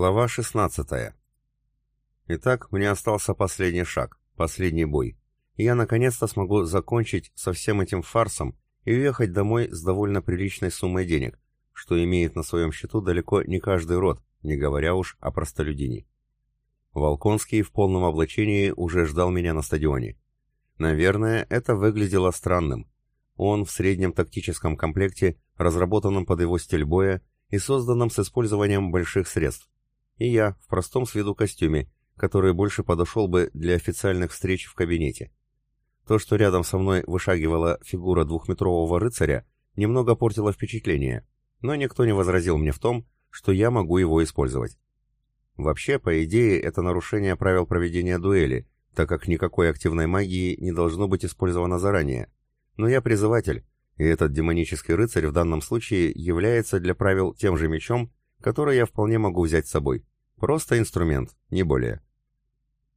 Глава 16. Итак, мне остался последний шаг, последний бой. И я наконец-то смогу закончить со всем этим фарсом и уехать домой с довольно приличной суммой денег, что имеет на своем счету далеко не каждый род, не говоря уж о простолюдине. Волконский в полном облачении уже ждал меня на стадионе. Наверное, это выглядело странным. Он в среднем тактическом комплекте, разработанном под его стиль боя, и созданном с использованием больших средств. И я в простом с виду костюме, который больше подошел бы для официальных встреч в кабинете. То, что рядом со мной вышагивала фигура двухметрового рыцаря, немного портило впечатление, но никто не возразил мне в том, что я могу его использовать. Вообще, по идее, это нарушение правил проведения дуэли, так как никакой активной магии не должно быть использовано заранее. Но я призыватель, и этот демонический рыцарь в данном случае является для правил тем же мечом, который я вполне могу взять с собой. Просто инструмент, не более.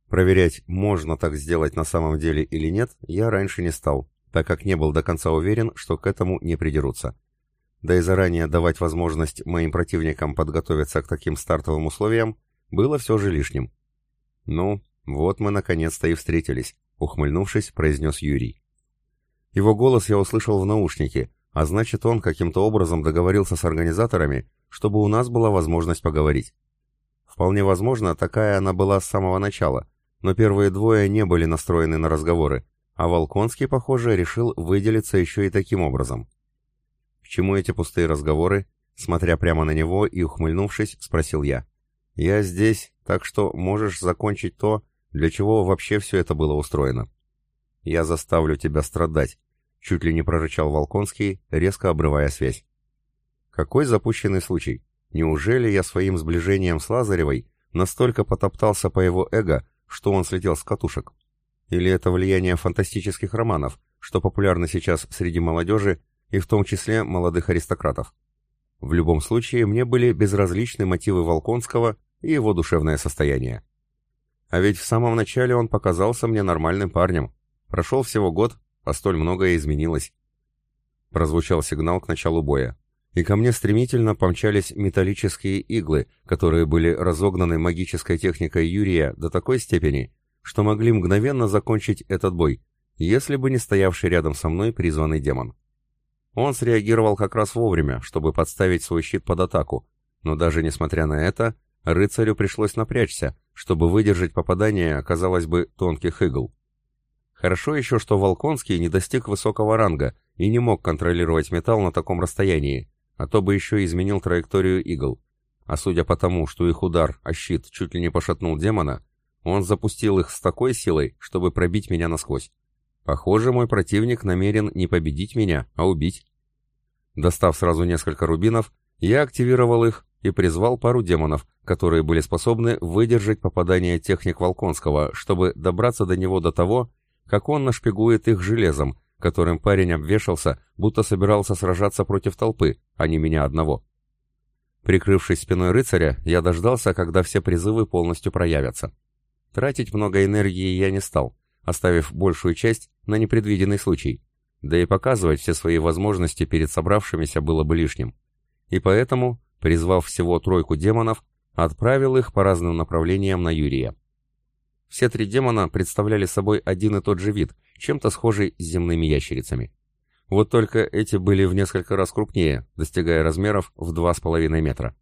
Проверять, можно так сделать на самом деле или нет, я раньше не стал, так как не был до конца уверен, что к этому не придерутся. Да и заранее давать возможность моим противникам подготовиться к таким стартовым условиям было все же лишним. «Ну, вот мы наконец-то и встретились», — ухмыльнувшись, произнес Юрий. Его голос я услышал в наушнике, а значит он каким-то образом договорился с организаторами, чтобы у нас была возможность поговорить. Вполне возможно, такая она была с самого начала, но первые двое не были настроены на разговоры, а Волконский, похоже, решил выделиться еще и таким образом. «К чему эти пустые разговоры?» Смотря прямо на него и ухмыльнувшись, спросил я. «Я здесь, так что можешь закончить то, для чего вообще все это было устроено». «Я заставлю тебя страдать», — чуть ли не прорычал Волконский, резко обрывая связь. «Какой запущенный случай? Неужели я своим сближением с Лазаревой настолько потоптался по его эго, что он слетел с катушек? Или это влияние фантастических романов, что популярны сейчас среди молодежи и в том числе молодых аристократов? В любом случае, мне были безразличны мотивы Волконского и его душевное состояние. А ведь в самом начале он показался мне нормальным парнем, Прошел всего год, а столь многое изменилось. Прозвучал сигнал к началу боя, и ко мне стремительно помчались металлические иглы, которые были разогнаны магической техникой Юрия до такой степени, что могли мгновенно закончить этот бой, если бы не стоявший рядом со мной призванный демон. Он среагировал как раз вовремя, чтобы подставить свой щит под атаку, но даже несмотря на это, рыцарю пришлось напрячься, чтобы выдержать попадание, казалось бы, тонких игл. Хорошо еще, что Волконский не достиг высокого ранга и не мог контролировать металл на таком расстоянии, а то бы еще изменил траекторию игл. А судя по тому, что их удар о щит чуть ли не пошатнул демона, он запустил их с такой силой, чтобы пробить меня насквозь. Похоже, мой противник намерен не победить меня, а убить. Достав сразу несколько рубинов, я активировал их и призвал пару демонов, которые были способны выдержать попадание техник Волконского, чтобы добраться до него до того, как он нашпигует их железом, которым парень обвешался, будто собирался сражаться против толпы, а не меня одного. Прикрывшись спиной рыцаря, я дождался, когда все призывы полностью проявятся. Тратить много энергии я не стал, оставив большую часть на непредвиденный случай. Да и показывать все свои возможности перед собравшимися было бы лишним. И поэтому, призвав всего тройку демонов, отправил их по разным направлениям на Юрия. Все три демона представляли собой один и тот же вид, чем-то схожий с земными ящерицами. Вот только эти были в несколько раз крупнее, достигая размеров в 2,5 метра.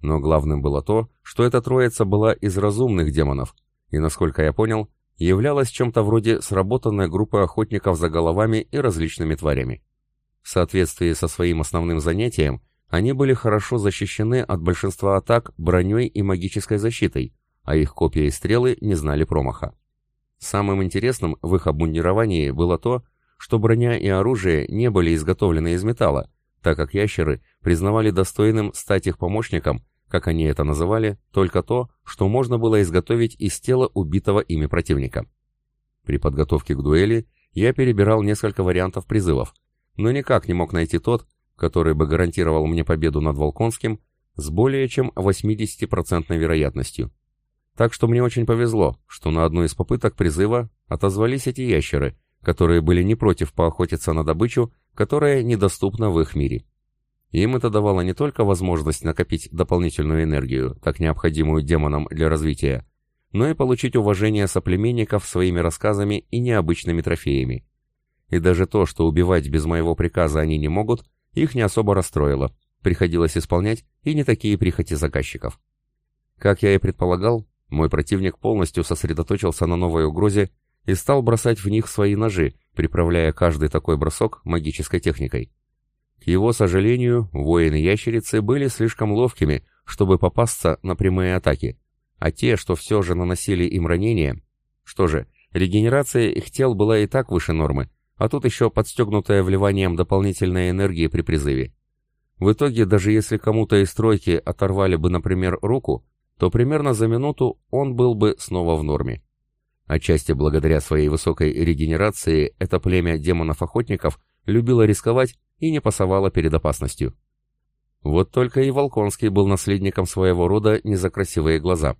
Но главным было то, что эта троица была из разумных демонов, и, насколько я понял, являлась чем-то вроде сработанной группы охотников за головами и различными тварями. В соответствии со своим основным занятием, они были хорошо защищены от большинства атак броней и магической защитой, а их копья и стрелы не знали промаха. Самым интересным в их обмундировании было то, что броня и оружие не были изготовлены из металла, так как ящеры признавали достойным стать их помощником, как они это называли, только то, что можно было изготовить из тела убитого ими противника. При подготовке к дуэли я перебирал несколько вариантов призывов, но никак не мог найти тот, который бы гарантировал мне победу над Волконским с более чем 80% вероятностью. Так что мне очень повезло, что на одну из попыток призыва отозвались эти ящеры, которые были не против поохотиться на добычу, которая недоступна в их мире. Им это давало не только возможность накопить дополнительную энергию, так необходимую демонам для развития, но и получить уважение соплеменников своими рассказами и необычными трофеями. И даже то, что убивать без моего приказа они не могут, их не особо расстроило. Приходилось исполнять и не такие прихоти заказчиков. Как я и предполагал, мой противник полностью сосредоточился на новой угрозе и стал бросать в них свои ножи, приправляя каждый такой бросок магической техникой. К его сожалению, воины-ящерицы были слишком ловкими, чтобы попасться на прямые атаки, а те, что все же наносили им ранения... Что же, регенерация их тел была и так выше нормы, а тут еще подстегнутая вливанием дополнительной энергии при призыве. В итоге, даже если кому-то из тройки оторвали бы, например, руку, то примерно за минуту он был бы снова в норме. Отчасти благодаря своей высокой регенерации это племя демонов-охотников любило рисковать и не пасовало перед опасностью. Вот только и Волконский был наследником своего рода не за красивые глаза.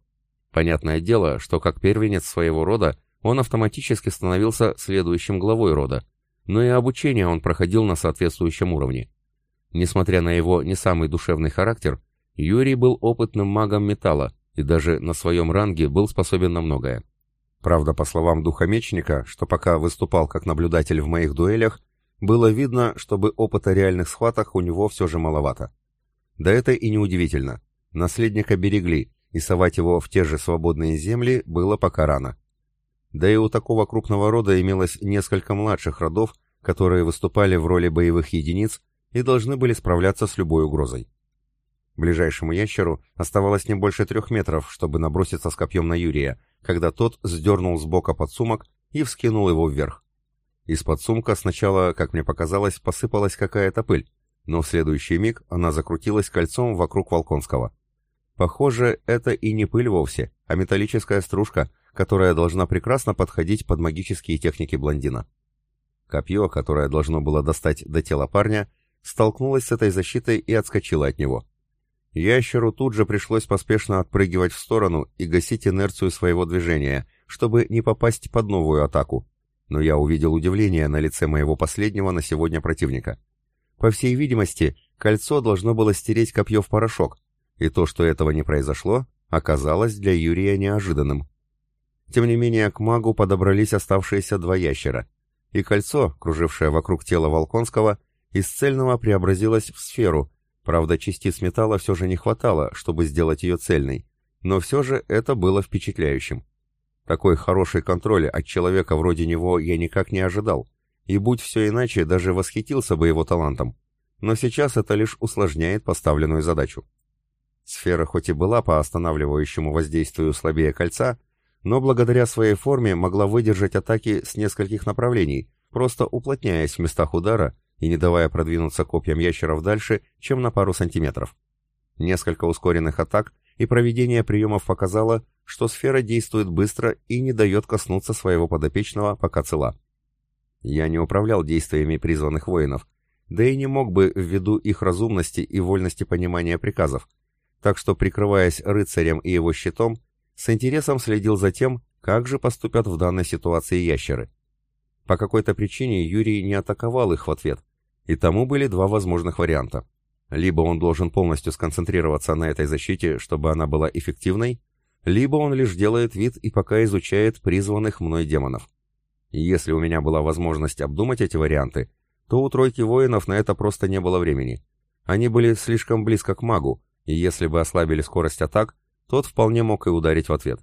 Понятное дело, что как первенец своего рода он автоматически становился следующим главой рода, но и обучение он проходил на соответствующем уровне. Несмотря на его не самый душевный характер, Юрий был опытным магом металла и даже на своем ранге был способен на многое. Правда, по словам духомечника, что пока выступал как наблюдатель в моих дуэлях, было видно, чтобы опыта реальных схваток у него все же маловато. Да это и неудивительно. Наследника берегли, и совать его в те же свободные земли было пока рано. Да и у такого крупного рода имелось несколько младших родов, которые выступали в роли боевых единиц и должны были справляться с любой угрозой. Ближайшему ящеру оставалось не больше трех метров, чтобы наброситься с копьем на Юрия, когда тот сдернул с бока подсумок и вскинул его вверх. Из подсумка сначала, как мне показалось, посыпалась какая-то пыль, но в следующий миг она закрутилась кольцом вокруг Волконского. Похоже, это и не пыль вовсе, а металлическая стружка, которая должна прекрасно подходить под магические техники блондина. Копье, которое должно было достать до тела парня, столкнулось с этой защитой и отскочило от него. Ящеру тут же пришлось поспешно отпрыгивать в сторону и гасить инерцию своего движения, чтобы не попасть под новую атаку. Но я увидел удивление на лице моего последнего на сегодня противника. По всей видимости, кольцо должно было стереть копье в порошок, и то, что этого не произошло, оказалось для Юрия неожиданным. Тем не менее, к магу подобрались оставшиеся два ящера, и кольцо, кружившее вокруг тела Волконского, из цельного преобразилось в сферу, Правда, частиц металла все же не хватало, чтобы сделать ее цельной, но все же это было впечатляющим. Такой хороший контроль от человека вроде него я никак не ожидал, и будь все иначе, даже восхитился бы его талантом. Но сейчас это лишь усложняет поставленную задачу. Сфера хоть и была по останавливающему воздействию слабее кольца, но благодаря своей форме могла выдержать атаки с нескольких направлений, просто уплотняясь в местах удара и не давая продвинуться копьям ящеров дальше, чем на пару сантиметров. Несколько ускоренных атак и проведение приемов показало, что сфера действует быстро и не дает коснуться своего подопечного, пока цела. Я не управлял действиями призванных воинов, да и не мог бы ввиду их разумности и вольности понимания приказов, так что, прикрываясь рыцарем и его щитом, с интересом следил за тем, как же поступят в данной ситуации ящеры. По какой-то причине Юрий не атаковал их в ответ, и тому были два возможных варианта. Либо он должен полностью сконцентрироваться на этой защите, чтобы она была эффективной, либо он лишь делает вид и пока изучает призванных мной демонов. Если у меня была возможность обдумать эти варианты, то у тройки воинов на это просто не было времени. Они были слишком близко к магу, и если бы ослабили скорость атак, тот вполне мог и ударить в ответ.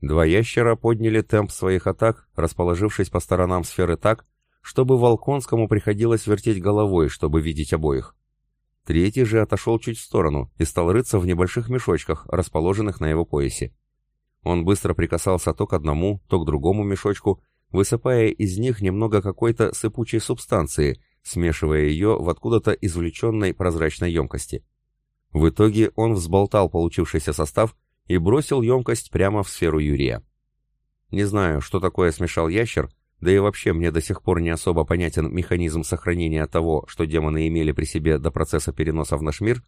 Два ящера подняли темп своих атак, расположившись по сторонам сферы так, чтобы Волконскому приходилось вертеть головой, чтобы видеть обоих. Третий же отошел чуть в сторону и стал рыться в небольших мешочках, расположенных на его поясе. Он быстро прикасался то к одному, то к другому мешочку, высыпая из них немного какой-то сыпучей субстанции, смешивая ее в откуда-то извлеченной прозрачной емкости. В итоге он взболтал получившийся состав и бросил емкость прямо в сферу Юрия. Не знаю, что такое смешал ящер, да и вообще мне до сих пор не особо понятен механизм сохранения того, что демоны имели при себе до процесса переноса в наш мир,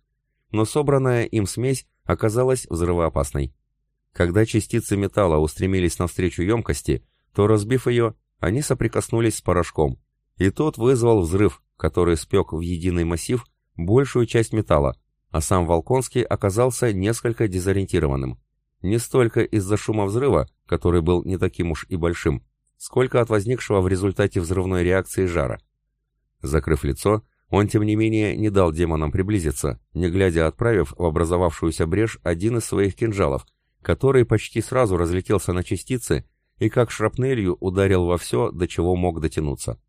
но собранная им смесь оказалась взрывоопасной. Когда частицы металла устремились навстречу емкости, то, разбив ее, они соприкоснулись с порошком, и тот вызвал взрыв, который спек в единый массив большую часть металла, а сам Волконский оказался несколько дезориентированным. Не столько из-за шума взрыва, который был не таким уж и большим, сколько от возникшего в результате взрывной реакции жара. Закрыв лицо, он, тем не менее, не дал демонам приблизиться, не глядя отправив в образовавшуюся брешь один из своих кинжалов, который почти сразу разлетелся на частицы и как шрапнелью ударил во все, до чего мог дотянуться.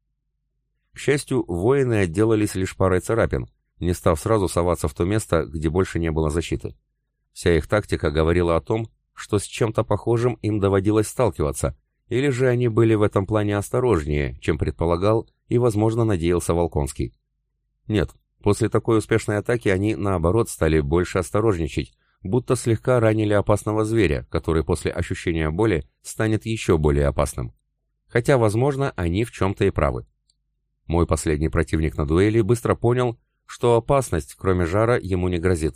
К счастью, воины отделались лишь парой царапин, не став сразу соваться в то место, где больше не было защиты. Вся их тактика говорила о том, что с чем-то похожим им доводилось сталкиваться, или же они были в этом плане осторожнее, чем предполагал и, возможно, надеялся Волконский. Нет, после такой успешной атаки они, наоборот, стали больше осторожничать, будто слегка ранили опасного зверя, который после ощущения боли станет еще более опасным. Хотя, возможно, они в чем-то и правы. Мой последний противник на дуэли быстро понял, что опасность, кроме жара, ему не грозит,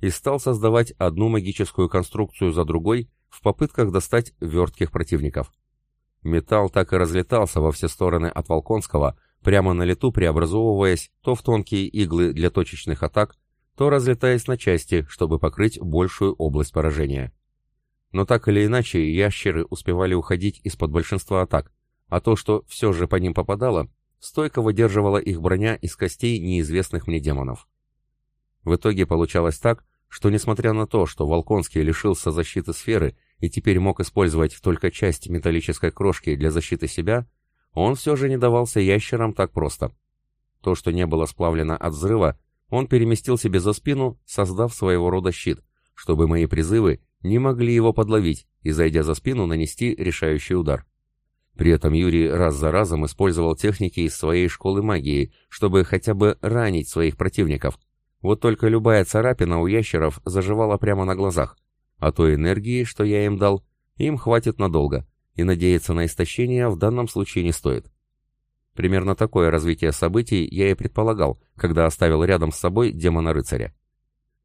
и стал создавать одну магическую конструкцию за другой в попытках достать вертких противников. Металл так и разлетался во все стороны от Волконского, прямо на лету преобразовываясь то в тонкие иглы для точечных атак, то разлетаясь на части, чтобы покрыть большую область поражения. Но так или иначе, ящеры успевали уходить из-под большинства атак, а то, что все же по ним попадало, стойко выдерживала их броня из костей неизвестных мне демонов. В итоге получалось так, что несмотря на то, что Волконский лишился защиты сферы и теперь мог использовать только часть металлической крошки для защиты себя, он все же не давался ящерам так просто. То, что не было сплавлено от взрыва, он переместил себе за спину, создав своего рода щит, чтобы мои призывы не могли его подловить и, зайдя за спину, нанести решающий удар. При этом Юрий раз за разом использовал техники из своей школы магии, чтобы хотя бы ранить своих противников. Вот только любая царапина у ящеров заживала прямо на глазах, а той энергии, что я им дал, им хватит надолго, и надеяться на истощение в данном случае не стоит. Примерно такое развитие событий я и предполагал, когда оставил рядом с собой демона-рыцаря.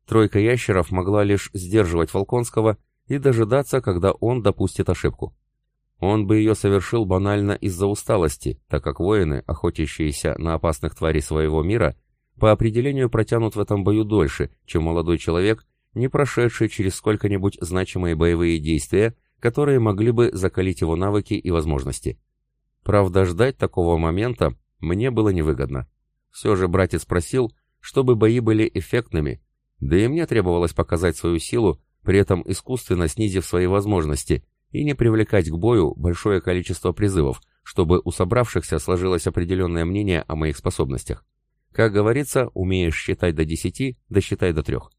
Тройка ящеров могла лишь сдерживать Волконского и дожидаться, когда он допустит ошибку. Он бы ее совершил банально из-за усталости, так как воины, охотящиеся на опасных тварей своего мира, по определению протянут в этом бою дольше, чем молодой человек, не прошедший через сколько-нибудь значимые боевые действия, которые могли бы закалить его навыки и возможности. Правда, ждать такого момента мне было невыгодно. Все же братец просил, чтобы бои были эффектными, да и мне требовалось показать свою силу, при этом искусственно снизив свои возможности, и не привлекать к бою большое количество призывов, чтобы у собравшихся сложилось определенное мнение о моих способностях. Как говорится, умеешь считать до десяти, досчитай до трех.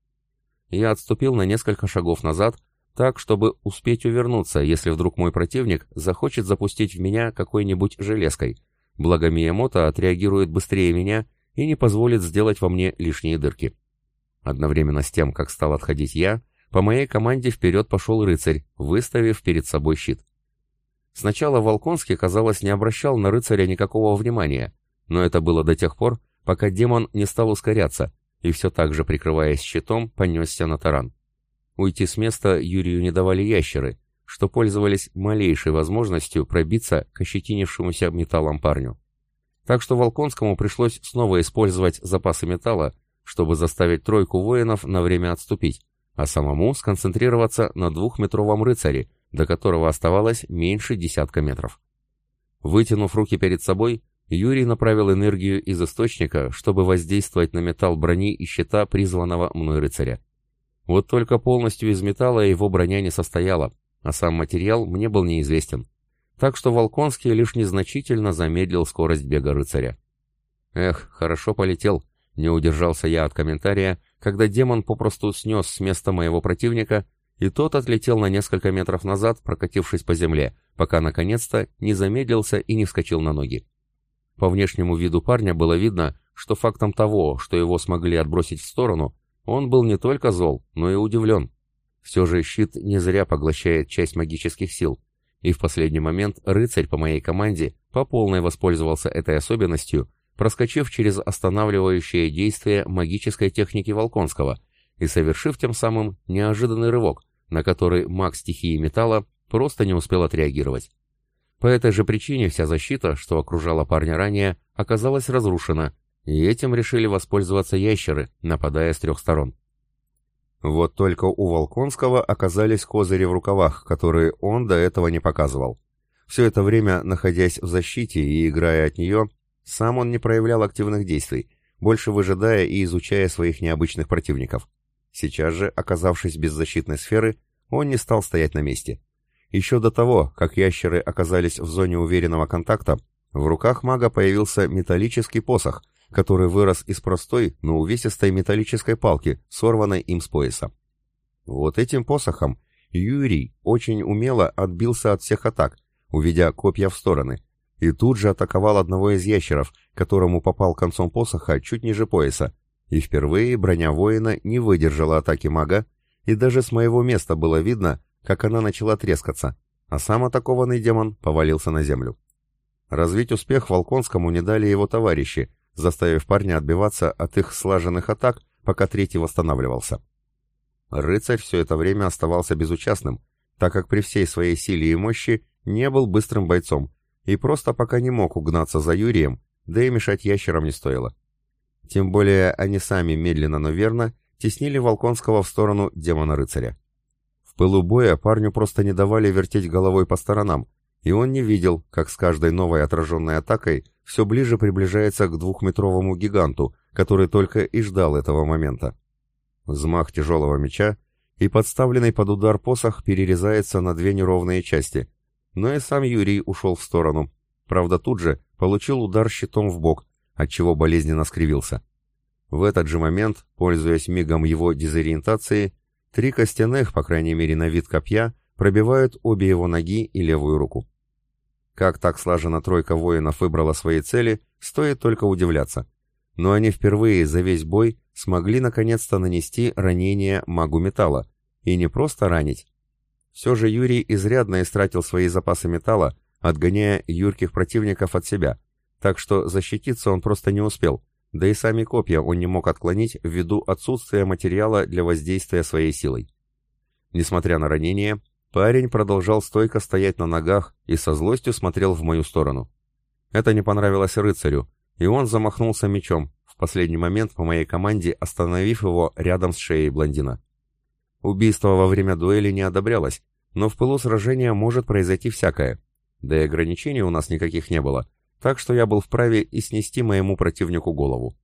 Я отступил на несколько шагов назад, так, чтобы успеть увернуться, если вдруг мой противник захочет запустить в меня какой-нибудь железкой. Благо Миямото отреагирует быстрее меня и не позволит сделать во мне лишние дырки. Одновременно с тем, как стал отходить я, по моей команде вперед пошел рыцарь, выставив перед собой щит. Сначала Волконский, казалось, не обращал на рыцаря никакого внимания, но это было до тех пор, пока демон не стал ускоряться, и все так же, прикрываясь щитом, понесся на таран. Уйти с места Юрию не давали ящеры, что пользовались малейшей возможностью пробиться к ощетинившемуся металлом парню. Так что Волконскому пришлось снова использовать запасы металла, чтобы заставить тройку воинов на время отступить, а самому сконцентрироваться на двухметровом рыцаре, до которого оставалось меньше десятка метров. Вытянув руки перед собой, Юрий направил энергию из источника, чтобы воздействовать на металл брони и щита призванного мной рыцаря. Вот только полностью из металла его броня не состояла, а сам материал мне был неизвестен. Так что Волконский лишь незначительно замедлил скорость бега рыцаря. Эх, хорошо полетел, не удержался я от комментария, когда демон попросту снес с места моего противника, и тот отлетел на несколько метров назад, прокатившись по земле, пока наконец-то не замедлился и не вскочил на ноги. По внешнему виду парня было видно, что фактом того, что его смогли отбросить в сторону, он был не только зол, но и удивлен. Все же щит не зря поглощает часть магических сил, и в последний момент рыцарь по моей команде по полной воспользовался этой особенностью, проскочив через останавливающее действие магической техники Волконского и совершив тем самым неожиданный рывок, на который маг стихии металла просто не успел отреагировать. По этой же причине вся защита, что окружала парня ранее, оказалась разрушена, И этим решили воспользоваться ящеры, нападая с трех сторон. Вот только у Волконского оказались козыри в рукавах, которые он до этого не показывал. Все это время, находясь в защите и играя от нее, сам он не проявлял активных действий, больше выжидая и изучая своих необычных противников. Сейчас же, оказавшись без защитной сферы, он не стал стоять на месте. Еще до того, как ящеры оказались в зоне уверенного контакта, в руках мага появился металлический посох, который вырос из простой, но увесистой металлической палки, сорванной им с пояса. Вот этим посохом Юрий очень умело отбился от всех атак, уведя копья в стороны, и тут же атаковал одного из ящеров, которому попал концом посоха чуть ниже пояса, и впервые броня воина не выдержала атаки мага, и даже с моего места было видно, как она начала трескаться, а сам атакованный демон повалился на землю. Развить успех Волконскому не дали его товарищи, заставив парня отбиваться от их слаженных атак, пока третий восстанавливался. Рыцарь все это время оставался безучастным, так как при всей своей силе и мощи не был быстрым бойцом и просто пока не мог угнаться за Юрием, да и мешать ящерам не стоило. Тем более они сами медленно, но верно теснили Волконского в сторону демона-рыцаря. Пылу боя парню просто не давали вертеть головой по сторонам, и он не видел, как с каждой новой отраженной атакой все ближе приближается к двухметровому гиганту, который только и ждал этого момента. Взмах тяжелого меча, и подставленный под удар посох перерезается на две неровные части, но и сам Юрий ушел в сторону, правда тут же получил удар щитом в бок, отчего болезненно скривился. В этот же момент, пользуясь мигом его дезориентации, три костяных, по крайней мере на вид копья, пробивают обе его ноги и левую руку. Как так слаженно тройка воинов выбрала свои цели, стоит только удивляться. Но они впервые за весь бой смогли наконец-то нанести ранение магу металла. И не просто ранить. Все же Юрий изрядно истратил свои запасы металла, отгоняя юрких противников от себя, так что защититься он просто не успел, да и сами копья он не мог отклонить ввиду отсутствия материала для воздействия своей силой. Несмотря на ранение, Парень продолжал стойко стоять на ногах и со злостью смотрел в мою сторону. Это не понравилось рыцарю, и он замахнулся мечом, в последний момент по моей команде остановив его рядом с шеей блондина. Убийство во время дуэли не одобрялось, но в пылу сражения может произойти всякое. Да и ограничений у нас никаких не было, так что я был вправе и снести моему противнику голову.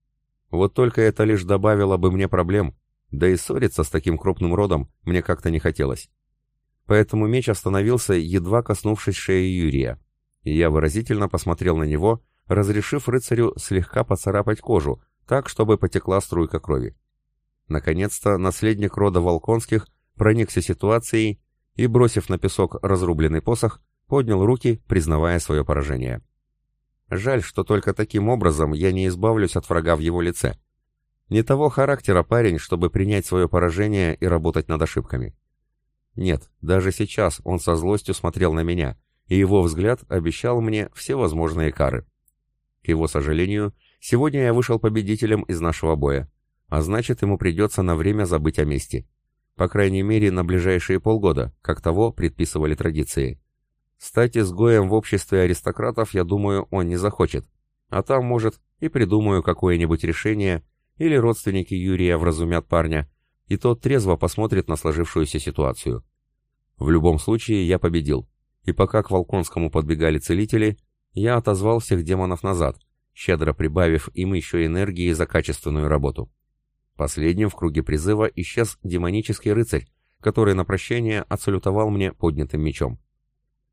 Вот только это лишь добавило бы мне проблем, да и ссориться с таким крупным родом мне как-то не хотелось поэтому меч остановился, едва коснувшись шеи Юрия. И я выразительно посмотрел на него, разрешив рыцарю слегка поцарапать кожу, так, чтобы потекла струйка крови. Наконец-то наследник рода Волконских проникся ситуацией и, бросив на песок разрубленный посох, поднял руки, признавая свое поражение. Жаль, что только таким образом я не избавлюсь от врага в его лице. Не того характера парень, чтобы принять свое поражение и работать над ошибками. Нет, даже сейчас он со злостью смотрел на меня, и его взгляд обещал мне все возможные кары. К его сожалению, сегодня я вышел победителем из нашего боя, а значит, ему придется на время забыть о мести. По крайней мере, на ближайшие полгода, как того предписывали традиции. Стать изгоем в обществе аристократов, я думаю, он не захочет. А там, может, и придумаю какое-нибудь решение, или родственники Юрия вразумят парня, и тот трезво посмотрит на сложившуюся ситуацию. В любом случае, я победил, и пока к Волконскому подбегали целители, я отозвал всех демонов назад, щедро прибавив им еще энергии за качественную работу. Последним в круге призыва исчез демонический рыцарь, который на прощение отсалютовал мне поднятым мечом.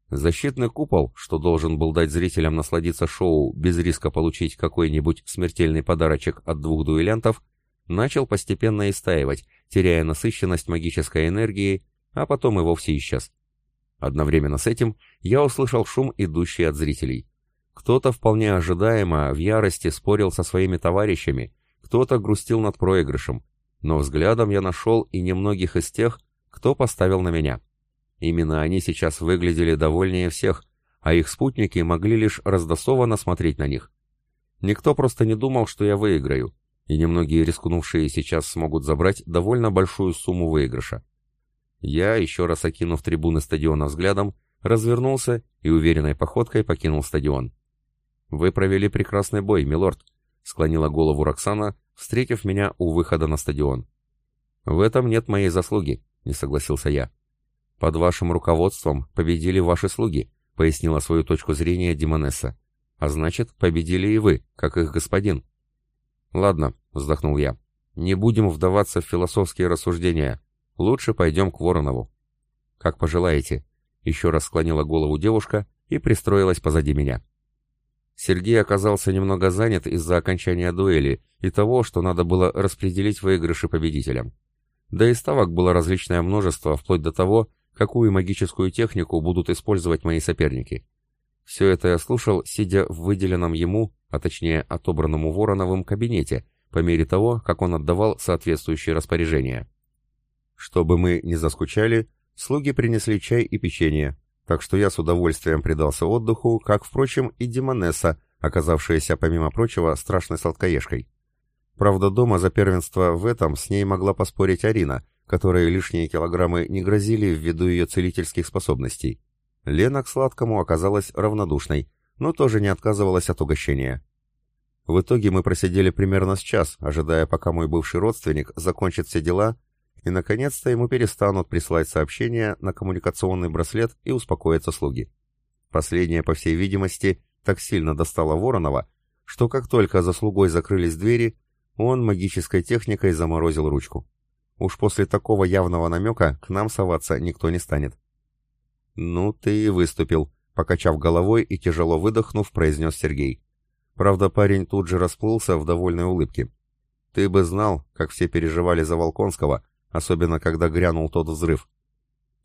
Защитный купол, что должен был дать зрителям насладиться шоу без риска получить какой-нибудь смертельный подарочек от двух дуэлянтов, начал постепенно истаивать, теряя насыщенность магической энергии, а потом и вовсе исчез. Одновременно с этим я услышал шум, идущий от зрителей. Кто-то вполне ожидаемо в ярости спорил со своими товарищами, кто-то грустил над проигрышем, но взглядом я нашел и немногих из тех, кто поставил на меня. Именно они сейчас выглядели довольнее всех, а их спутники могли лишь раздосованно смотреть на них. Никто просто не думал, что я выиграю, и немногие рискнувшие сейчас смогут забрать довольно большую сумму выигрыша. Я, еще раз окинув трибуны стадиона взглядом, развернулся и уверенной походкой покинул стадион. «Вы провели прекрасный бой, милорд. — склонила голову Роксана, встретив меня у выхода на стадион. «В этом нет моей заслуги», — не согласился я. «Под вашим руководством победили ваши слуги», — пояснила свою точку зрения Димонесса. «А значит, победили и вы, как их господин». «Ладно», — вздохнул я. «Не будем вдаваться в философские рассуждения. Лучше пойдем к Воронову». «Как пожелаете», — еще раз склонила голову девушка и пристроилась позади меня. Сергей оказался немного занят из-за окончания дуэли и того, что надо было распределить выигрыши победителям. Да и ставок было различное множество, вплоть до того, какую магическую технику будут использовать мои соперники. Все это я слушал, сидя в выделенном ему, а точнее отобранному Вороновым кабинете, по мере того, как он отдавал соответствующие распоряжения. Чтобы мы не заскучали, слуги принесли чай и печенье, так что я с удовольствием предался отдыху, как, впрочем, и Демонесса, оказавшаяся, помимо прочего, страшной сладкоежкой. Правда, дома за первенство в этом с ней могла поспорить Арина, которой лишние килограммы не грозили ввиду ее целительских способностей. Лена к сладкому оказалась равнодушной, но тоже не отказывалась от угощения. В итоге мы просидели примерно с час, ожидая, пока мой бывший родственник закончит все дела, и, наконец-то, ему перестанут присылать сообщения на коммуникационный браслет и успокоятся слуги. Последнее, по всей видимости, так сильно достало Воронова, что как только за слугой закрылись двери, он магической техникой заморозил ручку. Уж после такого явного намека к нам соваться никто не станет. «Ну ты и выступил», — покачав головой и тяжело выдохнув, произнес Сергей. Правда, парень тут же расплылся в довольной улыбке. «Ты бы знал, как все переживали за Волконского, особенно когда грянул тот взрыв.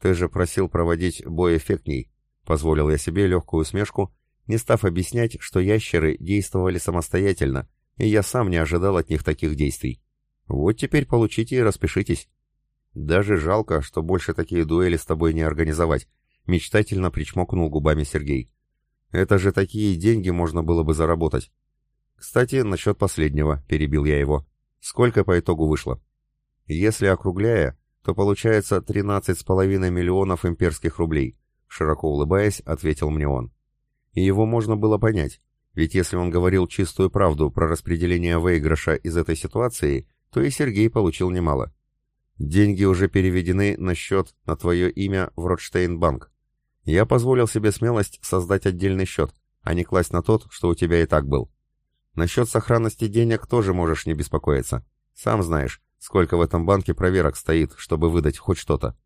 Ты же просил проводить бой эффектней», — позволил я себе легкую усмешку, не став объяснять, что ящеры действовали самостоятельно, и я сам не ожидал от них таких действий. Вот теперь получите и распишитесь. Даже жалко, что больше такие дуэли с тобой не организовать, мечтательно причмокнул губами Сергей. Это же такие деньги можно было бы заработать. Кстати, насчет последнего, перебил я его. Сколько по итогу вышло? Если округляя, то получается 13,5 миллионов имперских рублей, широко улыбаясь, ответил мне он. И его можно было понять. Ведь если он говорил чистую правду про распределение выигрыша из этой ситуации, то и Сергей получил немало. Деньги уже переведены на счет на твое имя в Ротштейн-банк. Я позволил себе смелость создать отдельный счет, а не класть на тот, что у тебя и так был. Насчет сохранности денег тоже можешь не беспокоиться. Сам знаешь, сколько в этом банке проверок стоит, чтобы выдать хоть что-то.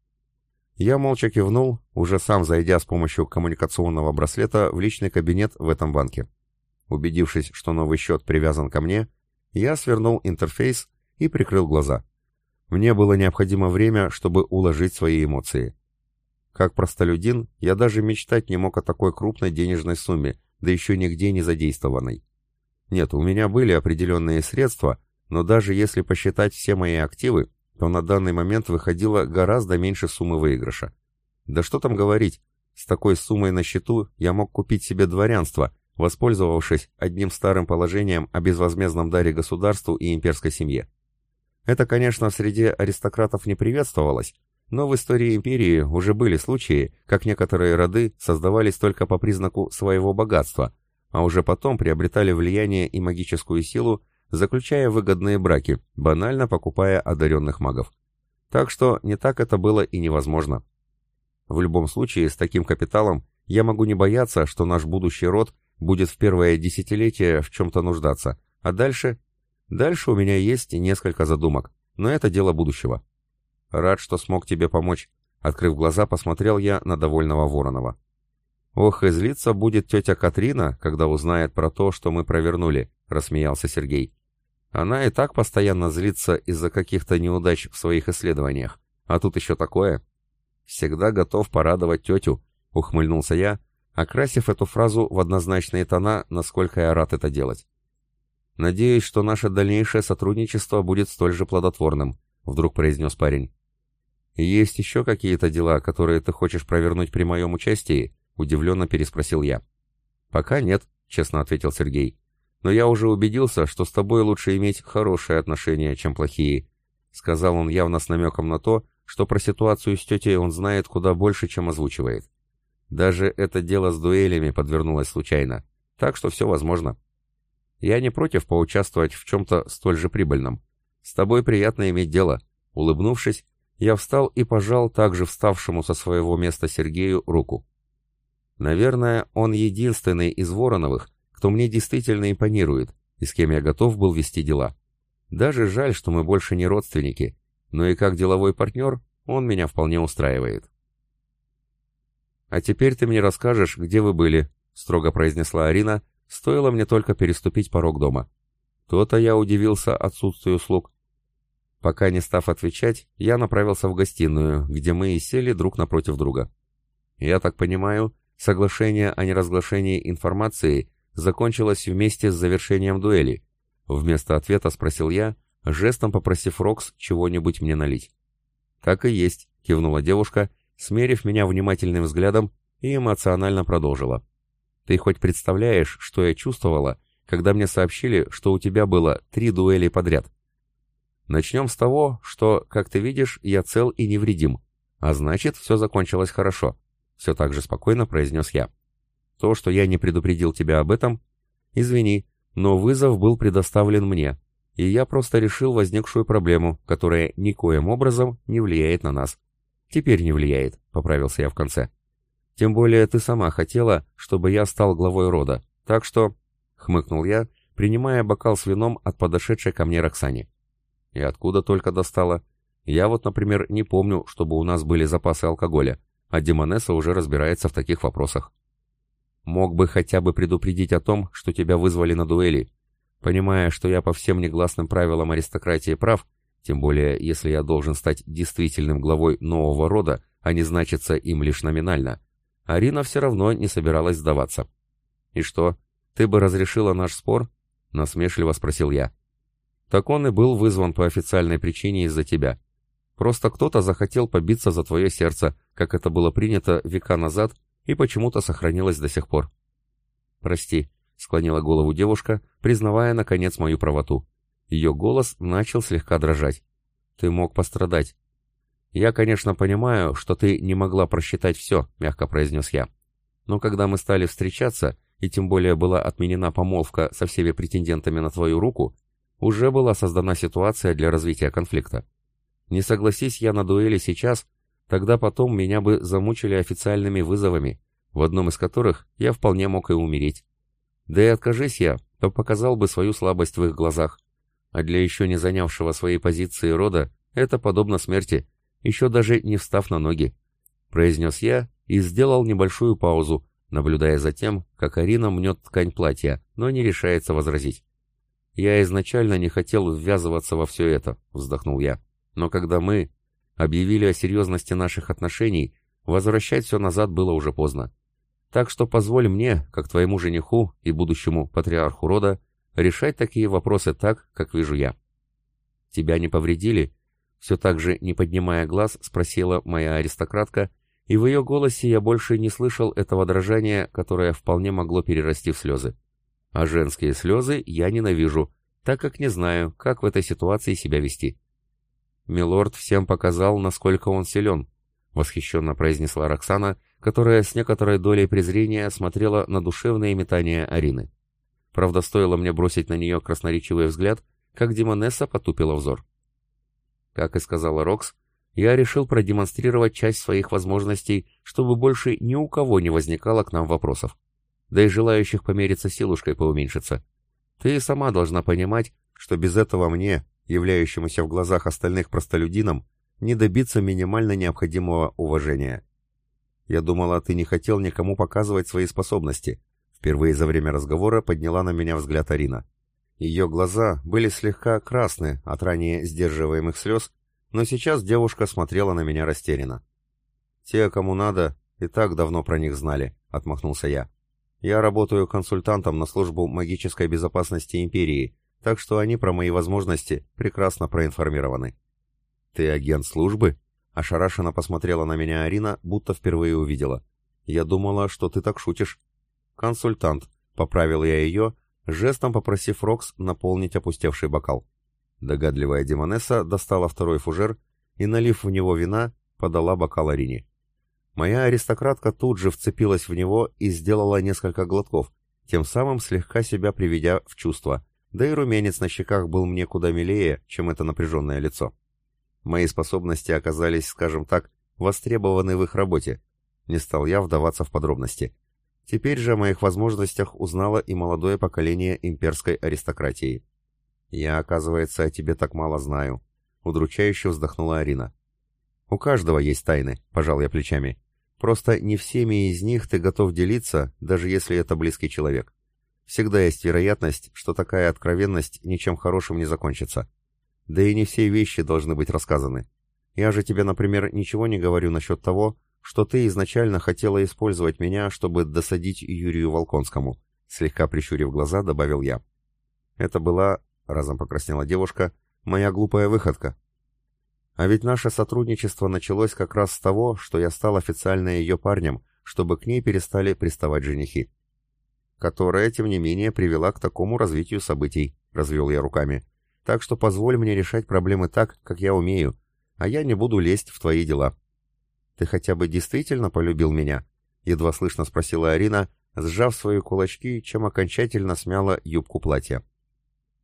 Я молча кивнул, уже сам зайдя с помощью коммуникационного браслета в личный кабинет в этом банке. Убедившись, что новый счет привязан ко мне, я свернул интерфейс и прикрыл глаза. Мне было необходимо время, чтобы уложить свои эмоции. Как простолюдин, я даже мечтать не мог о такой крупной денежной сумме, да еще нигде не задействованной. Нет, у меня были определенные средства, но даже если посчитать все мои активы, то на данный момент выходило гораздо меньше суммы выигрыша. Да что там говорить, с такой суммой на счету я мог купить себе дворянство, воспользовавшись одним старым положением о безвозмездном даре государству и имперской семье. Это, конечно, среди аристократов не приветствовалось, но в истории империи уже были случаи, как некоторые роды создавались только по признаку своего богатства, а уже потом приобретали влияние и магическую силу, заключая выгодные браки, банально покупая одаренных магов. Так что не так это было и невозможно. В любом случае, с таким капиталом я могу не бояться, что наш будущий род будет в первое десятилетие в чем-то нуждаться, а дальше... Дальше у меня есть несколько задумок, но это дело будущего. Рад, что смог тебе помочь. Открыв глаза, посмотрел я на довольного Воронова. Ох, и злиться будет тетя Катрина, когда узнает про то, что мы провернули, рассмеялся Сергей. Она и так постоянно злится из-за каких-то неудач в своих исследованиях. А тут еще такое. Всегда готов порадовать тетю, ухмыльнулся я, окрасив эту фразу в однозначные тона, насколько я рад это делать. «Надеюсь, что наше дальнейшее сотрудничество будет столь же плодотворным», — вдруг произнес парень. «Есть еще какие-то дела, которые ты хочешь провернуть при моем участии?» — удивленно переспросил я. «Пока нет», — честно ответил Сергей. «Но я уже убедился, что с тобой лучше иметь хорошие отношения, чем плохие», — сказал он явно с намеком на то, что про ситуацию с тетей он знает куда больше, чем озвучивает. Даже это дело с дуэлями подвернулось случайно. Так что все возможно. Я не против поучаствовать в чем-то столь же прибыльном. С тобой приятно иметь дело». Улыбнувшись, я встал и пожал также вставшему со своего места Сергею руку. Наверное, он единственный из Вороновых, кто мне действительно импонирует и с кем я готов был вести дела. Даже жаль, что мы больше не родственники, но и как деловой партнер он меня вполне устраивает. «А теперь ты мне расскажешь, где вы были», — строго произнесла Арина, стоило мне только переступить порог дома. То-то я удивился отсутствию слуг. Пока не став отвечать, я направился в гостиную, где мы и сели друг напротив друга. Я так понимаю, соглашение о неразглашении информации закончилось вместе с завершением дуэли. Вместо ответа спросил я, жестом попросив Рокс чего-нибудь мне налить. «Так и есть», — кивнула девушка, смерив меня внимательным взглядом и эмоционально продолжила. «Ты хоть представляешь, что я чувствовала, когда мне сообщили, что у тебя было три дуэли подряд?» «Начнем с того, что, как ты видишь, я цел и невредим, а значит, все закончилось хорошо», — все так же спокойно произнес я. «То, что я не предупредил тебя об этом, извини, но вызов был предоставлен мне, и я просто решил возникшую проблему, которая никоим образом не влияет на нас. Теперь не влияет, поправился я в конце. Тем более ты сама хотела, чтобы я стал главой рода, так что... Хмыкнул я, принимая бокал с вином от подошедшей ко мне Роксани. И откуда только достала? Я вот, например, не помню, чтобы у нас были запасы алкоголя, а Демонесса уже разбирается в таких вопросах. Мог бы хотя бы предупредить о том, что тебя вызвали на дуэли, Понимая, что я по всем негласным правилам аристократии прав, тем более если я должен стать действительным главой нового рода, а не значиться им лишь номинально, Арина все равно не собиралась сдаваться. «И что, ты бы разрешила наш спор?» — насмешливо спросил я. «Так он и был вызван по официальной причине из-за тебя. Просто кто-то захотел побиться за твое сердце, как это было принято века назад и почему-то сохранилось до сих пор. Прости, склонила голову девушка, признавая, наконец, мою правоту. Ее голос начал слегка дрожать. «Ты мог пострадать». «Я, конечно, понимаю, что ты не могла просчитать все», — мягко произнес я. «Но когда мы стали встречаться, и тем более была отменена помолвка со всеми претендентами на твою руку, уже была создана ситуация для развития конфликта. Не согласись я на дуэли сейчас, тогда потом меня бы замучили официальными вызовами, в одном из которых я вполне мог и умереть. Да и откажись я, то показал бы свою слабость в их глазах. А для еще не занявшего своей позиции рода это подобно смерти, еще даже не встав на ноги. Произнес я и сделал небольшую паузу, наблюдая за тем, как Арина мнет ткань платья, но не решается возразить. «Я изначально не хотел ввязываться во все это», — вздохнул я. «Но когда мы объявили о серьезности наших отношений, возвращать все назад было уже поздно. Так что позволь мне, как твоему жениху и будущему патриарху рода, решать такие вопросы так, как вижу я. Тебя не повредили? Все так же, не поднимая глаз, спросила моя аристократка, и в ее голосе я больше не слышал этого дрожания, которое вполне могло перерасти в слезы. А женские слезы я ненавижу, так как не знаю, как в этой ситуации себя вести. Милорд всем показал, насколько он силен, восхищенно произнесла Роксана, которая с некоторой долей презрения смотрела на душевные метания Арины. Правда, стоило мне бросить на нее красноречивый взгляд, как Димонесса потупила взор. Как и сказала Рокс, я решил продемонстрировать часть своих возможностей, чтобы больше ни у кого не возникало к нам вопросов. Да и желающих помериться силушкой поуменьшится. Ты сама должна понимать, что без этого мне, являющемуся в глазах остальных простолюдином, не добиться минимально необходимого уважения. Я думала, ты не хотел никому показывать свои способности. Впервые за время разговора подняла на меня взгляд Арина. Ее глаза были слегка красны от ранее сдерживаемых слез, но сейчас девушка смотрела на меня растерянно. «Те, кому надо, и так давно про них знали», — отмахнулся я. «Я работаю консультантом на службу магической безопасности Империи, так что они про мои возможности прекрасно проинформированы». «Ты агент службы?» Ошарашенно посмотрела на меня Арина, будто впервые увидела. «Я думала, что ты так шутишь». «Консультант», — поправил я ее, жестом попросив Рокс наполнить опустевший бокал. Догадливая Демонесса достала второй фужер и, налив в него вина, подала бокал Арине. Моя аристократка тут же вцепилась в него и сделала несколько глотков, тем самым слегка себя приведя в чувство, да и румянец на щеках был мне куда милее, чем это напряженное лицо. Мои способности оказались, скажем так, востребованы в их работе. Не стал я вдаваться в подробности. Теперь же о моих возможностях узнало и молодое поколение имперской аристократии. «Я, оказывается, о тебе так мало знаю», — удручающе вздохнула Арина. «У каждого есть тайны», — пожал я плечами. «Просто не всеми из них ты готов делиться, даже если это близкий человек. Всегда есть вероятность, что такая откровенность ничем хорошим не закончится. Да и не все вещи должны быть рассказаны. Я же тебе, например, ничего не говорю насчет того, что ты изначально хотела использовать меня, чтобы досадить Юрию Волконскому», слегка прищурив глаза, добавил я. «Это была, — разом покраснела девушка, — моя глупая выходка. А ведь наше сотрудничество началось как раз с того, что я стал официально ее парнем, чтобы к ней перестали приставать женихи которая, тем не менее, привела к такому развитию событий, развел я руками. Так что позволь мне решать проблемы так, как я умею, а я не буду лезть в твои дела. Ты хотя бы действительно полюбил меня? Едва слышно спросила Арина, сжав свои кулачки, чем окончательно смяла юбку платья.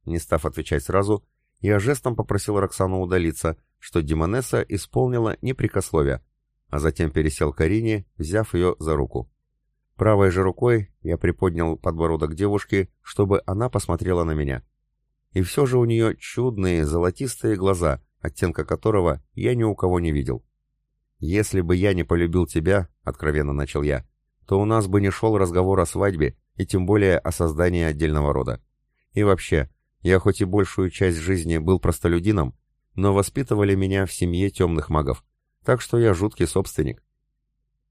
Не став отвечать сразу, я жестом попросил Роксану удалиться, что Димонеса исполнила непрекословие, а затем пересел к Арине, взяв ее за руку. Правой же рукой я приподнял подбородок девушки, чтобы она посмотрела на меня. И все же у нее чудные золотистые глаза, оттенка которого я ни у кого не видел. «Если бы я не полюбил тебя», — откровенно начал я, то у нас бы не шел разговор о свадьбе и тем более о создании отдельного рода. И вообще, я хоть и большую часть жизни был простолюдином, но воспитывали меня в семье темных магов, так что я жуткий собственник.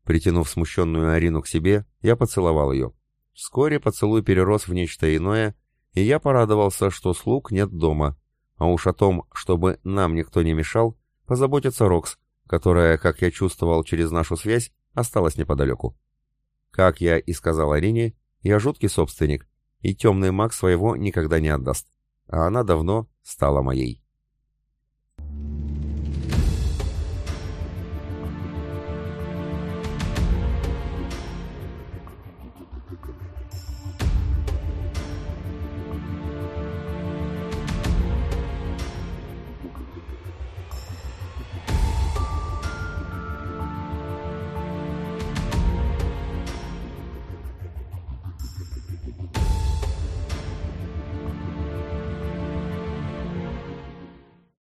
Притянув смущенную Арину к себе, я поцеловал ее. Вскоре поцелуй перерос в нечто иное, и я порадовался, что слуг нет дома. А уж о том, чтобы нам никто не мешал, позаботится Рокс, которая, как я чувствовал через нашу связь, осталась неподалеку. Как я и сказал Арине, я жуткий собственник, и темный маг своего никогда не отдаст. А она давно стала моей.